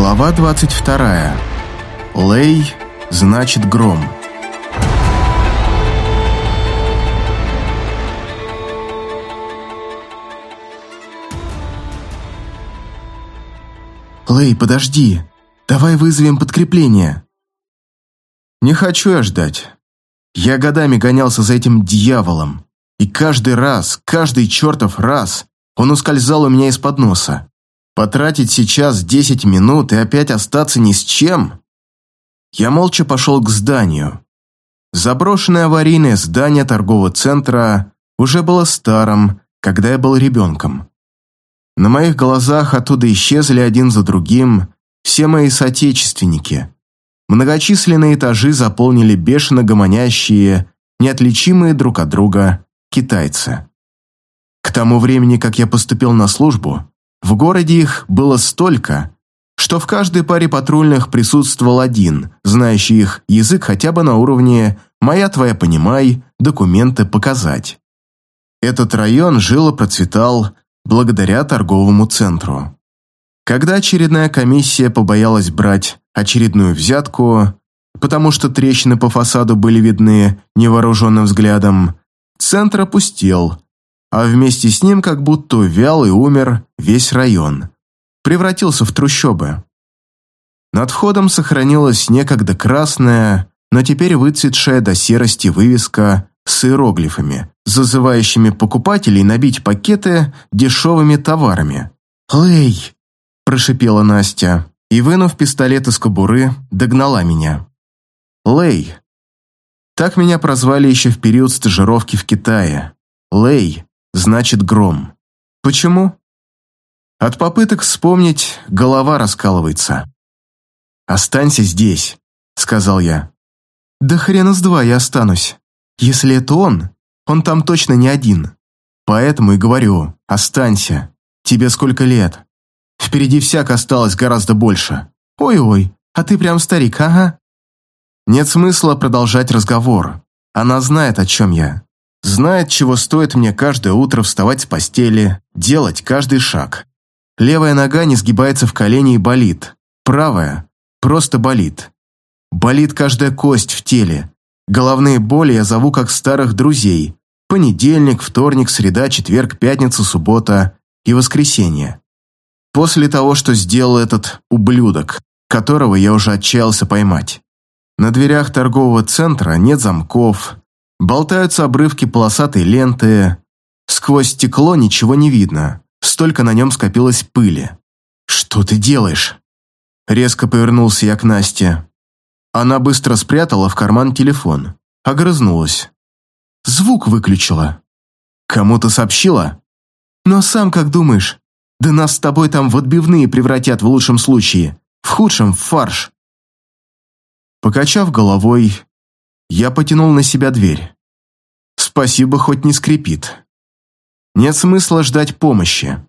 Глава 22. Лей значит гром. Лей, подожди. Давай вызовем подкрепление. Не хочу я ждать. Я годами гонялся за этим дьяволом. И каждый раз, каждый чертов раз он ускользал у меня из-под носа. Потратить сейчас 10 минут и опять остаться ни с чем? Я молча пошел к зданию. Заброшенное аварийное здание торгового центра уже было старым, когда я был ребенком. На моих глазах оттуда исчезли один за другим все мои соотечественники. Многочисленные этажи заполнили бешено гомонящие, неотличимые друг от друга китайцы. К тому времени, как я поступил на службу, в городе их было столько, что в каждой паре патрульных присутствовал один, знающий их язык хотя бы на уровне «моя твоя понимай, документы показать». Этот район жил и процветал благодаря торговому центру. Когда очередная комиссия побоялась брать очередную взятку, потому что трещины по фасаду были видны невооруженным взглядом, центр опустел, а вместе с ним как будто вял и умер весь район. Превратился в трущобы. Над входом сохранилась некогда красная, но теперь выцветшая до серости вывеска с иероглифами, зазывающими покупателей набить пакеты дешевыми товарами. «Лэй!» – прошипела Настя и, вынув пистолет из кобуры, догнала меня. «Лэй!» Так меня прозвали еще в период стажировки в Китае. Лэй значит гром. Почему? От попыток вспомнить голова раскалывается. «Останься здесь», — сказал я. «Да хрена с два я останусь. Если это он, он там точно не один. Поэтому и говорю, останься. Тебе сколько лет? Впереди всяк осталось гораздо больше. Ой-ой, а ты прям старик, ага». Нет смысла продолжать разговор. Она знает, о чем я. Знает, чего стоит мне каждое утро вставать с постели, делать каждый шаг. Левая нога не сгибается в колени и болит. Правая просто болит. Болит каждая кость в теле. Головные боли я зову как старых друзей. Понедельник, вторник, среда, четверг, пятница, суббота и воскресенье. После того, что сделал этот ублюдок, которого я уже отчаялся поймать. На дверях торгового центра нет замков, Болтаются обрывки полосатой ленты. Сквозь стекло ничего не видно. Столько на нем скопилось пыли. «Что ты делаешь?» Резко повернулся я к Насте. Она быстро спрятала в карман телефон. Огрызнулась. Звук выключила. «Кому-то сообщила?» «Ну а сам как думаешь? Да нас с тобой там в отбивные превратят в лучшем случае, в худшем – в фарш». Покачав головой, я потянул на себя дверь. Спасибо, хоть не скрипит. Нет смысла ждать помощи.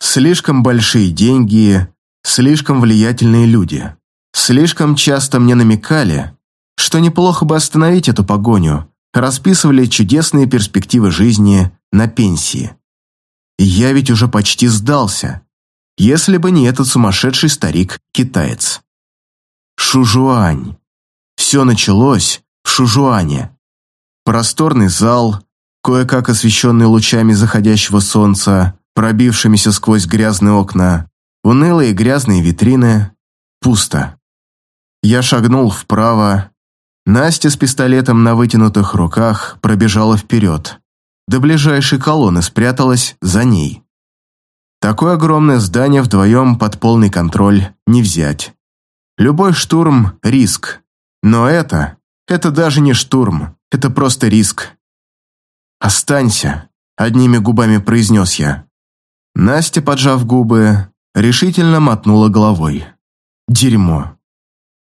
Слишком большие деньги, слишком влиятельные люди. Слишком часто мне намекали, что неплохо бы остановить эту погоню, расписывали чудесные перспективы жизни на пенсии. И я ведь уже почти сдался, если бы не этот сумасшедший старик-китаец. Шужуань. Все началось в Шужуане. Просторный зал, кое-как освещенный лучами заходящего солнца, пробившимися сквозь грязные окна, унылые грязные витрины. Пусто. Я шагнул вправо. Настя с пистолетом на вытянутых руках пробежала вперед. До ближайшей колонны спряталась за ней. Такое огромное здание вдвоем под полный контроль не взять. Любой штурм – риск. Но это это даже не штурм, это просто риск. «Останься», — одними губами произнес я. Настя, поджав губы, решительно мотнула головой. «Дерьмо.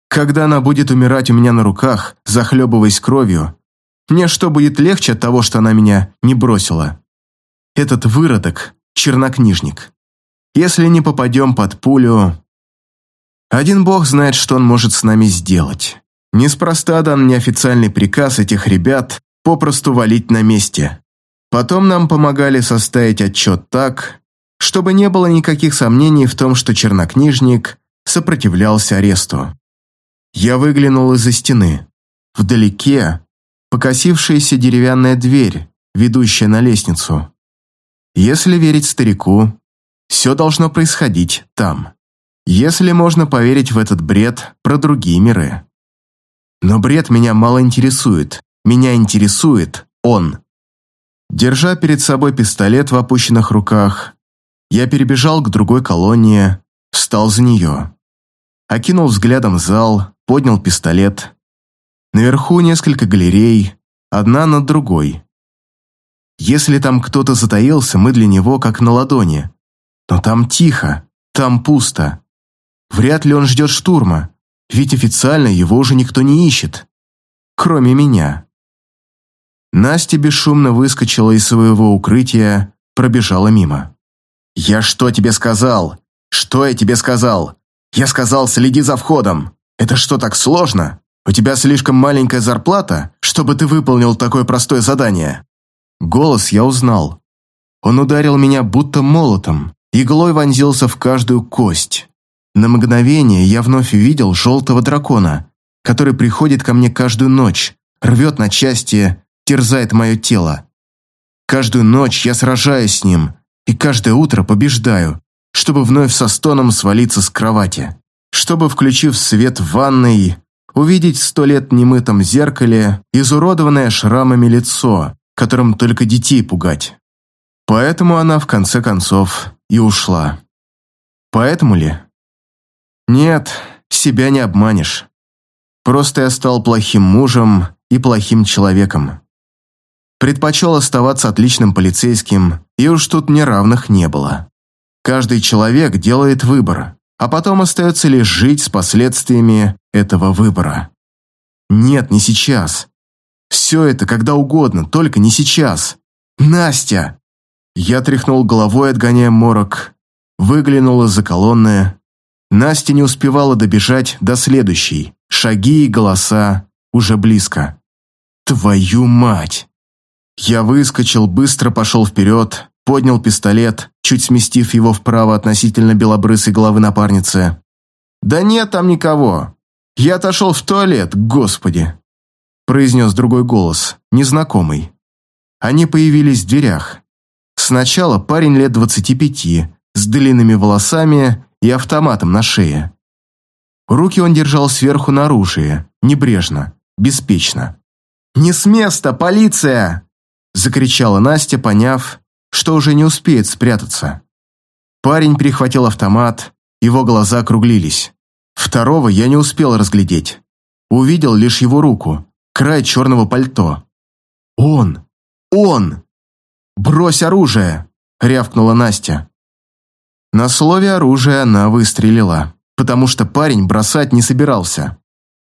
Когда она будет умирать у меня на руках, захлебываясь кровью, мне что будет легче от того, что она меня не бросила? Этот выродок — чернокнижник. Если не попадем под пулю... Один бог знает, что он может с нами сделать. Неспроста дан неофициальный приказ этих ребят попросту валить на месте. Потом нам помогали составить отчет так, чтобы не было никаких сомнений в том, что чернокнижник сопротивлялся аресту. Я выглянул из-за стены. Вдалеке покосившаяся деревянная дверь, ведущая на лестницу. Если верить старику, все должно происходить там. Если можно поверить в этот бред про другие миры. Но бред меня мало интересует. Меня интересует он. Держа перед собой пистолет в опущенных руках, я перебежал к другой колонии, встал за нее. Окинул взглядом зал, поднял пистолет. Наверху несколько галерей, одна над другой. Если там кто-то затаился, мы для него как на ладони. Но там тихо, там пусто. Вряд ли он ждет штурма, ведь официально его уже никто не ищет. Кроме меня. Настя бесшумно выскочила из своего укрытия, пробежала мимо. «Я что тебе сказал? Что я тебе сказал? Я сказал, следи за входом. Это что, так сложно? У тебя слишком маленькая зарплата, чтобы ты выполнил такое простое задание?» Голос я узнал. Он ударил меня будто молотом, иглой вонзился в каждую кость. На мгновение я вновь увидел желтого дракона, который приходит ко мне каждую ночь, рвет на части, терзает мое тело. Каждую ночь я сражаюсь с ним, и каждое утро побеждаю, чтобы вновь со стоном свалиться с кровати, чтобы, включив свет в ванной, увидеть сто лет немытом зеркале изуродованное шрамами лицо, которым только детей пугать. Поэтому она, в конце концов, и ушла. Поэтому ли? Нет, себя не обманешь. Просто я стал плохим мужем и плохим человеком. Предпочел оставаться отличным полицейским, и уж тут неравных не было. Каждый человек делает выбор, а потом остается лишь жить с последствиями этого выбора. Нет, не сейчас. Все это когда угодно, только не сейчас. Настя! Я тряхнул головой, отгоняя морок, выглянул из-за колонны, Настя не успевала добежать до следующей. Шаги и голоса уже близко. «Твою мать!» Я выскочил, быстро пошел вперед, поднял пистолет, чуть сместив его вправо относительно белобрысой головы напарницы. «Да нет там никого! Я отошел в туалет, господи!» произнес другой голос, незнакомый. Они появились в дверях. Сначала парень лет двадцати пяти, с длинными волосами и автоматом на шее. Руки он держал сверху на оружие, небрежно, беспечно. «Не с места, полиция!» – закричала Настя, поняв, что уже не успеет спрятаться. Парень перехватил автомат, его глаза округлились. Второго я не успел разглядеть. Увидел лишь его руку, край черного пальто. «Он! Он!» «Брось оружие!» – рявкнула Настя. На слове оружия она выстрелила, потому что парень бросать не собирался.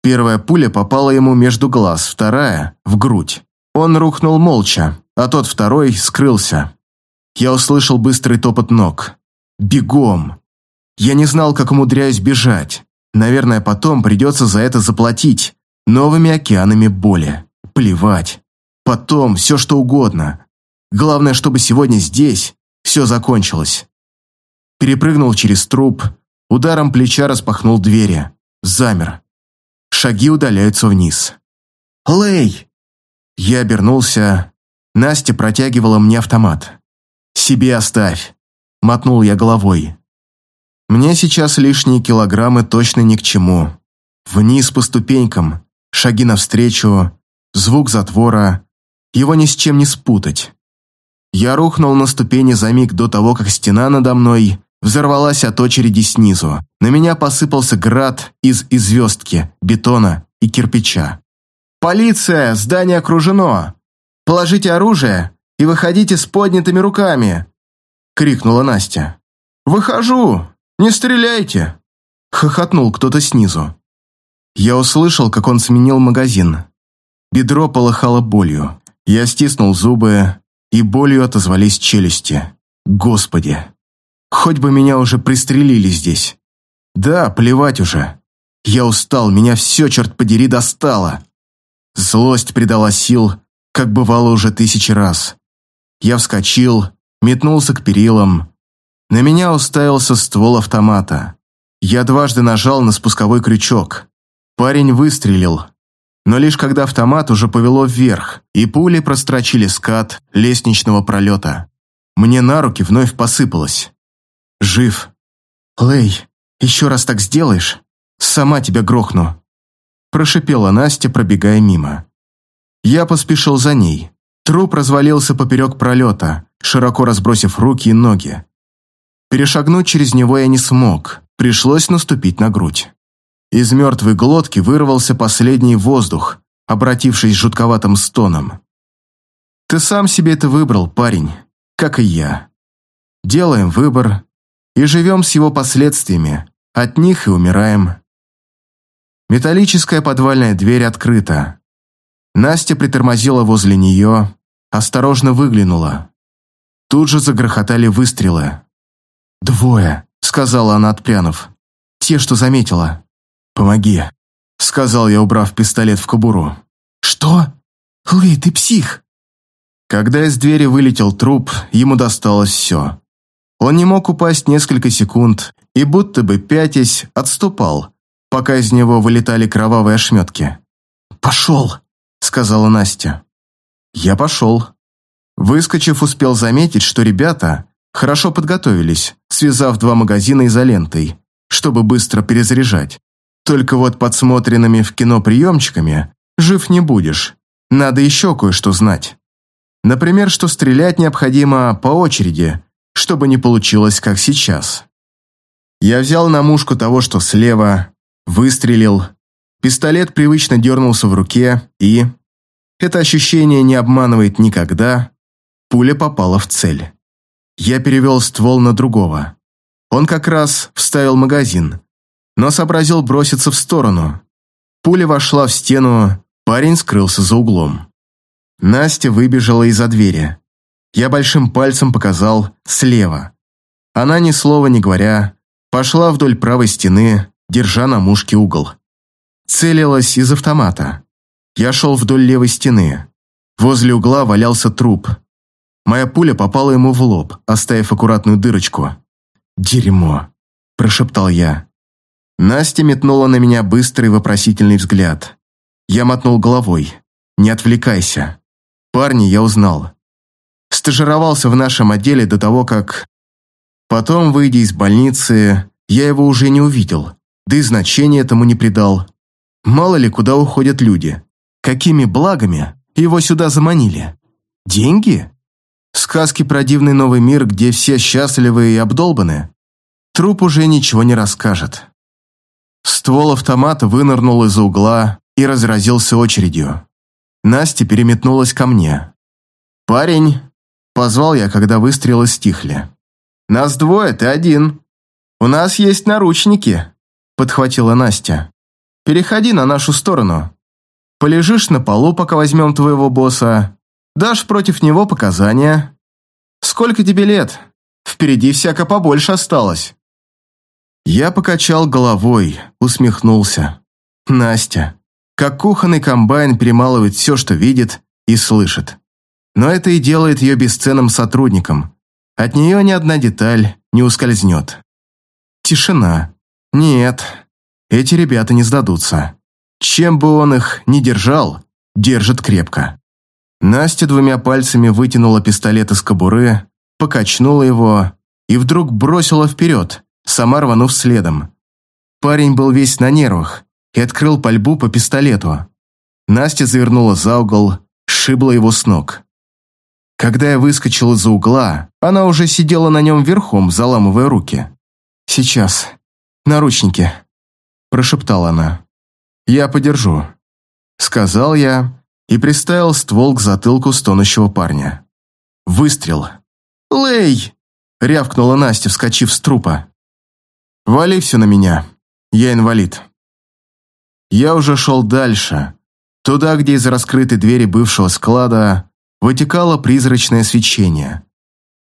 Первая пуля попала ему между глаз, вторая – в грудь. Он рухнул молча, а тот второй скрылся. Я услышал быстрый топот ног. Бегом. Я не знал, как умудряюсь бежать. Наверное, потом придется за это заплатить новыми океанами боли. Плевать. Потом все что угодно. Главное, чтобы сегодня здесь все закончилось перепрыгнул через труп, ударом плеча распахнул двери, замер. Шаги удаляются вниз. «Лэй!» Я обернулся. Настя протягивала мне автомат. «Себе оставь!» Мотнул я головой. «Мне сейчас лишние килограммы точно ни к чему. Вниз по ступенькам, шаги навстречу, звук затвора. Его ни с чем не спутать. Я рухнул на ступени за миг до того, как стена надо мной взорвалась от очереди снизу. На меня посыпался град из известки, бетона и кирпича. «Полиция! Здание окружено! Положите оружие и выходите с поднятыми руками!» — крикнула Настя. «Выхожу! Не стреляйте!» — хохотнул кто-то снизу. Я услышал, как он сменил магазин. Бедро полыхало болью. Я стиснул зубы, и болью отозвались челюсти. Господи! Хоть бы меня уже пристрелили здесь. Да, плевать уже. Я устал, меня все, черт подери, достало. Злость придала сил, как бывало уже тысячи раз. Я вскочил, метнулся к перилам. На меня уставился ствол автомата. Я дважды нажал на спусковой крючок. Парень выстрелил, но лишь когда автомат уже повело вверх, и пули прострочили скат лестничного пролета. Мне на руки вновь посыпалось. Жив. «Лэй, еще раз так сделаешь, сама тебя грохну», прошипела Настя, пробегая мимо. Я поспешил за ней. Труп развалился поперек пролета, широко разбросив руки и ноги. Перешагнуть через него я не смог, пришлось наступить на грудь. Из мертвой глотки вырвался последний воздух, обратившись жутковатым стоном. «Ты сам себе это выбрал, парень, как и я. Делаем выбор и живем с его последствиями, от них и умираем». Металлическая подвальная дверь открыта. Настя притормозила возле нее, осторожно выглянула. Тут же загрохотали выстрелы. «Двое», — сказала она, отпрянув. «Те, что заметила». «Помоги», — сказал я, убрав пистолет в кобуру. «Что? Лэй, ты псих!» Когда из двери вылетел труп, ему досталось все. Он не мог упасть несколько секунд и, будто бы пятясь, отступал, пока из него вылетали кровавые ошметки. «Пошел!» — сказала Настя. Я пошел. Выскочив, успел заметить, что ребята хорошо подготовились, связав два магазина изолентой, чтобы быстро перезаряжать. Только вот подсмотренными в кино приемчиками жив не будешь. Надо еще кое-что знать. Например, что стрелять необходимо по очереди, чтобы не получилось, как сейчас. Я взял на мушку того, что слева, выстрелил. Пистолет привычно дернулся в руке и... Это ощущение не обманывает никогда. Пуля попала в цель. Я перевел ствол на другого. Он как раз вставил магазин, но сообразил броситься в сторону. Пуля вошла в стену, парень скрылся за углом. Настя выбежала из-за двери. Я большим пальцем показал слева. Она, ни слова не говоря, пошла вдоль правой стены, держа на мушке угол. Целилась из автомата. Я шел вдоль левой стены. Возле угла валялся труп. Моя пуля попала ему в лоб, оставив аккуратную дырочку. «Дерьмо!» – прошептал я. Настя метнула на меня быстрый вопросительный взгляд. Я мотнул головой. «Не отвлекайся». Парни я узнал. Стажировался в нашем отделе до того, как... Потом, выйдя из больницы, я его уже не увидел, да и значения этому не придал. Мало ли, куда уходят люди. Какими благами его сюда заманили? Деньги? Сказки про дивный новый мир, где все счастливы и обдолбаны? Труп уже ничего не расскажет. Ствол автомата вынырнул из-за угла и разразился очередью. Настя переметнулась ко мне. «Парень!» – позвал я, когда выстрелы стихли. «Нас двое, ты один. У нас есть наручники», – подхватила Настя. «Переходи на нашу сторону. Полежишь на полу, пока возьмем твоего босса. Дашь против него показания. Сколько тебе лет? Впереди всяко побольше осталось». Я покачал головой, усмехнулся. Настя. Как кухонный комбайн перемалывает все, что видит и слышит. Но это и делает ее бесценным сотрудником. От нее ни одна деталь не ускользнет. Тишина. Нет, эти ребята не сдадутся. Чем бы он их ни держал, держит крепко. Настя двумя пальцами вытянула пистолет из кобуры, покачнула его и вдруг бросила вперед, сама рванув следом. Парень был весь на нервах и открыл пальбу по пистолету. Настя завернула за угол, сшибла его с ног. Когда я выскочил из-за угла, она уже сидела на нем верхом, заламывая руки. «Сейчас. Наручники», – прошептала она. «Я подержу», — сказал я и приставил ствол к затылку стонущего парня. Выстрел. «Лэй!» — рявкнула Настя, вскочив с трупа. «Вали все на меня. Я инвалид». Я уже шел дальше, туда, где из раскрытой двери бывшего склада вытекало призрачное свечение.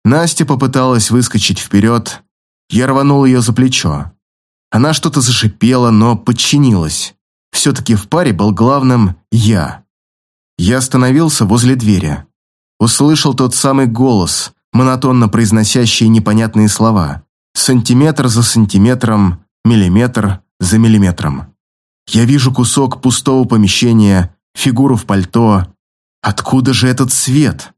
Настя попыталась выскочить вперед, я рванул ее за плечо. Она что-то зашипела, но подчинилась. Все-таки в паре был главным я. Я остановился возле двери. Услышал тот самый голос, монотонно произносящий непонятные слова. Сантиметр за сантиметром миллиметр за миллиметром. Я вижу кусок пустого помещения, фигуру в пальто. Откуда же этот свет?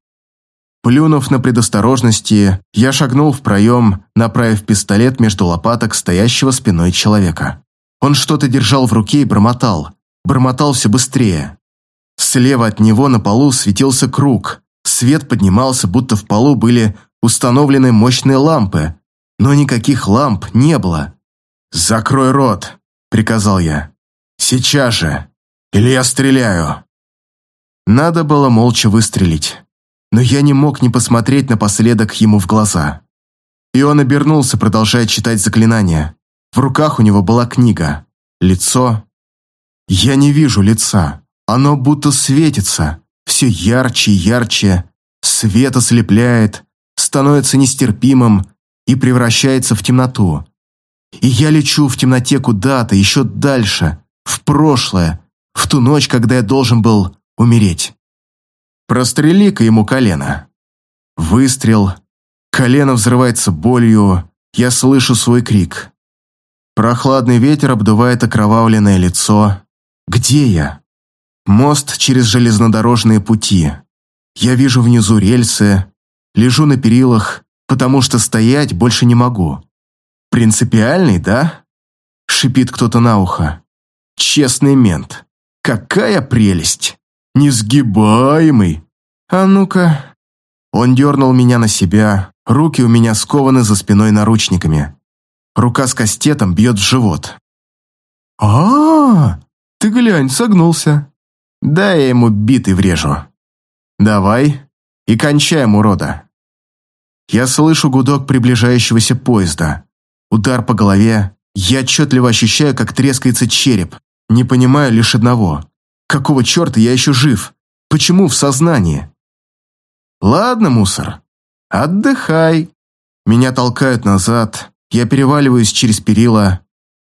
Плюнув на предосторожности, я шагнул в проем, направив пистолет между лопаток стоящего спиной человека. Он что-то держал в руке и бормотал. Бормотал все быстрее. Слева от него на полу светился круг. Свет поднимался, будто в полу были установлены мощные лампы. Но никаких ламп не было. «Закрой рот», — приказал я. «Сейчас же! Или я стреляю!» Надо было молча выстрелить, но я не мог не посмотреть напоследок ему в глаза. И он обернулся, продолжая читать заклинания. В руках у него была книга. Лицо. Я не вижу лица. Оно будто светится. Все ярче и ярче. Свет ослепляет, становится нестерпимым и превращается в темноту. И я лечу в темноте куда-то, еще дальше, в прошлое, в ту ночь, когда я должен был умереть. Прострели-ка ему колено. Выстрел. Колено взрывается болью. Я слышу свой крик. Прохладный ветер обдувает окровавленное лицо. Где я? Мост через железнодорожные пути. Я вижу внизу рельсы. Лежу на перилах, потому что стоять больше не могу. Принципиальный, да? Шипит кто-то на ухо. Честный мент. Какая прелесть! Несгибаемый! А ну-ка... Он дернул меня на себя, руки у меня скованы за спиной наручниками. Рука с кастетом бьет в живот. а, -а, -а Ты глянь, согнулся. Да я ему битый врежу. Давай и кончаем, урода. Я слышу гудок приближающегося поезда. Удар по голове. Я отчетливо ощущаю, как трескается череп. Не понимаю лишь одного. Какого черта я еще жив? Почему в сознании? Ладно, мусор. Отдыхай. Меня толкают назад. Я переваливаюсь через перила.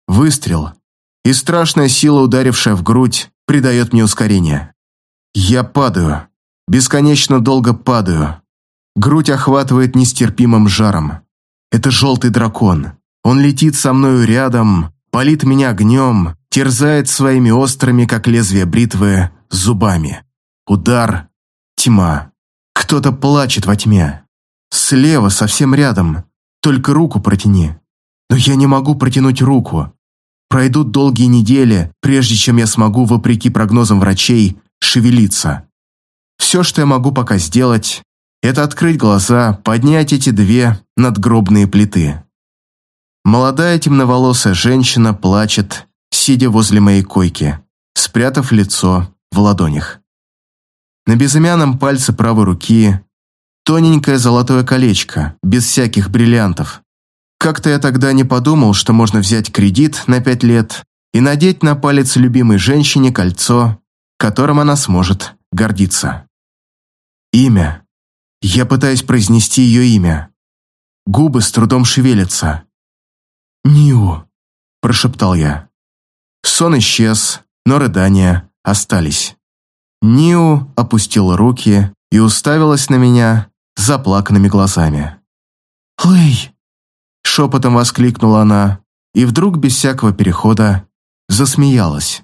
Выстрел. И страшная сила, ударившая в грудь, придает мне ускорение. Я падаю. Бесконечно долго падаю. Грудь охватывает нестерпимым жаром. Это желтый дракон. Он летит со мною рядом, палит меня огнем, терзает своими острыми, как лезвие бритвы, зубами. Удар, тьма. Кто-то плачет во тьме. Слева, совсем рядом. Только руку протяни. Но я не могу протянуть руку. Пройдут долгие недели, прежде чем я смогу, вопреки прогнозам врачей, шевелиться. Все, что я могу пока сделать, это открыть глаза, поднять эти две надгробные плиты. Молодая темноволосая женщина плачет, сидя возле моей койки, спрятав лицо в ладонях. На безымянном пальце правой руки тоненькое золотое колечко, без всяких бриллиантов. Как-то я тогда не подумал, что можно взять кредит на пять лет и надеть на палец любимой женщине кольцо, которым она сможет гордиться. Имя. Я пытаюсь произнести ее имя. Губы с трудом шевелятся. «Ниу», – прошептал я. Сон исчез, но рыдания остались. Ниу опустила руки и уставилась на меня заплаканными глазами. «Лэй!» – шепотом воскликнула она и вдруг без всякого перехода засмеялась.